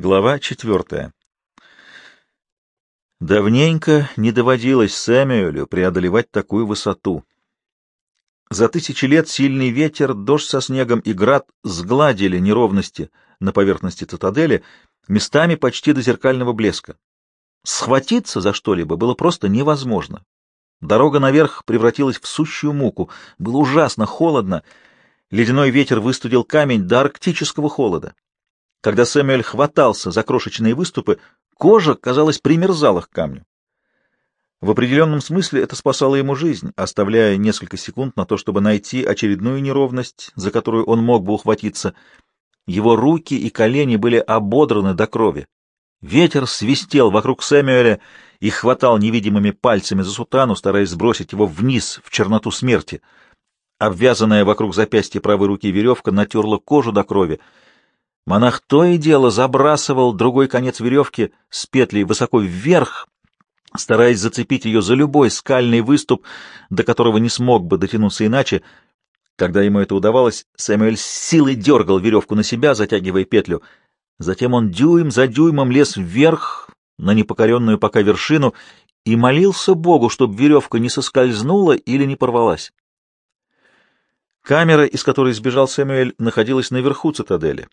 Глава четвертая. Давненько не доводилось Сэмюэлю преодолевать такую высоту. За тысячи лет сильный ветер, дождь со снегом и град сгладили неровности на поверхности цитадели, местами почти до зеркального блеска. Схватиться за что-либо было просто невозможно. Дорога наверх превратилась в сущую муку, было ужасно холодно, ледяной ветер выстудил камень до арктического холода. Когда Сэмюэль хватался за крошечные выступы, кожа, казалось, примерзала к камню. В определенном смысле это спасало ему жизнь, оставляя несколько секунд на то, чтобы найти очередную неровность, за которую он мог бы ухватиться. Его руки и колени были ободраны до крови. Ветер свистел вокруг Сэмюэля и хватал невидимыми пальцами за сутану, стараясь сбросить его вниз, в черноту смерти. Обвязанная вокруг запястья правой руки веревка натерла кожу до крови — Монах то и дело забрасывал другой конец веревки с петлей высоко вверх, стараясь зацепить ее за любой скальный выступ, до которого не смог бы дотянуться иначе. Когда ему это удавалось, Сэмюэль с силой дергал веревку на себя, затягивая петлю. Затем он дюйм за дюймом лез вверх на непокоренную пока вершину и молился Богу, чтобы веревка не соскользнула или не порвалась. Камера, из которой сбежал Сэмюэль, находилась наверху цитадели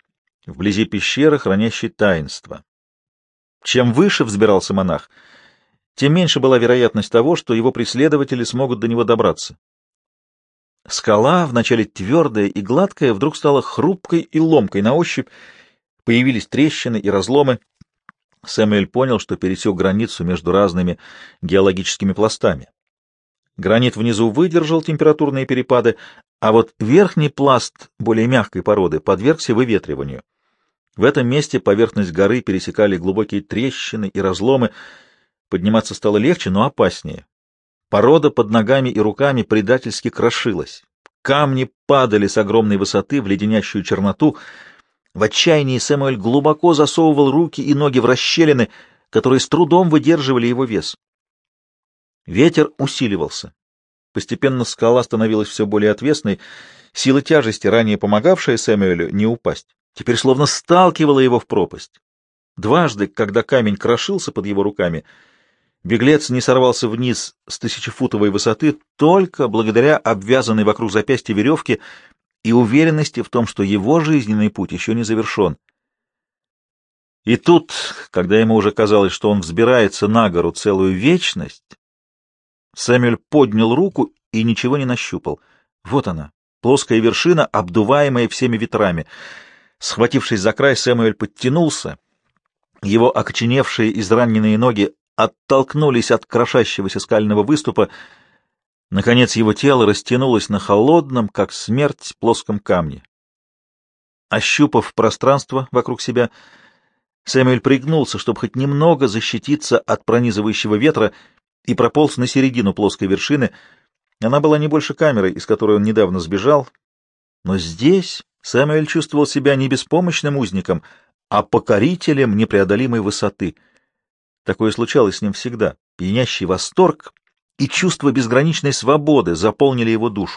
вблизи пещеры, хранящей таинство. Чем выше взбирался монах, тем меньше была вероятность того, что его преследователи смогут до него добраться. Скала, вначале твердая и гладкая, вдруг стала хрупкой и ломкой на ощупь, появились трещины и разломы. Сэмюэль понял, что пересек границу между разными геологическими пластами. Гранит внизу выдержал температурные перепады, а вот верхний пласт более мягкой породы подвергся выветриванию. В этом месте поверхность горы пересекали глубокие трещины и разломы. Подниматься стало легче, но опаснее. Порода под ногами и руками предательски крошилась. Камни падали с огромной высоты в леденящую черноту. В отчаянии Сэмюэль глубоко засовывал руки и ноги в расщелины, которые с трудом выдерживали его вес. Ветер усиливался. Постепенно скала становилась все более отвесной, сила тяжести, ранее помогавшая Сэмюэлю не упасть, теперь словно сталкивала его в пропасть. Дважды, когда камень крошился под его руками, беглец не сорвался вниз с тысячефутовой высоты только благодаря обвязанной вокруг запястья веревке и уверенности в том, что его жизненный путь еще не завершен. И тут, когда ему уже казалось, что он взбирается на гору целую вечность, Сэмюэль поднял руку и ничего не нащупал. Вот она, плоская вершина, обдуваемая всеми ветрами — Схватившись за край, Сэмуэль подтянулся. Его окоченевшие израненные ноги оттолкнулись от крошащегося скального выступа. Наконец его тело растянулось на холодном, как смерть, плоском камне. Ощупав пространство вокруг себя, Сэмюэль пригнулся, чтобы хоть немного защититься от пронизывающего ветра, и прополз на середину плоской вершины. Она была не больше камеры, из которой он недавно сбежал. Но здесь Сэмюэль чувствовал себя не беспомощным узником, а покорителем непреодолимой высоты. Такое случалось с ним всегда. Пьянящий восторг и чувство безграничной свободы заполнили его душу.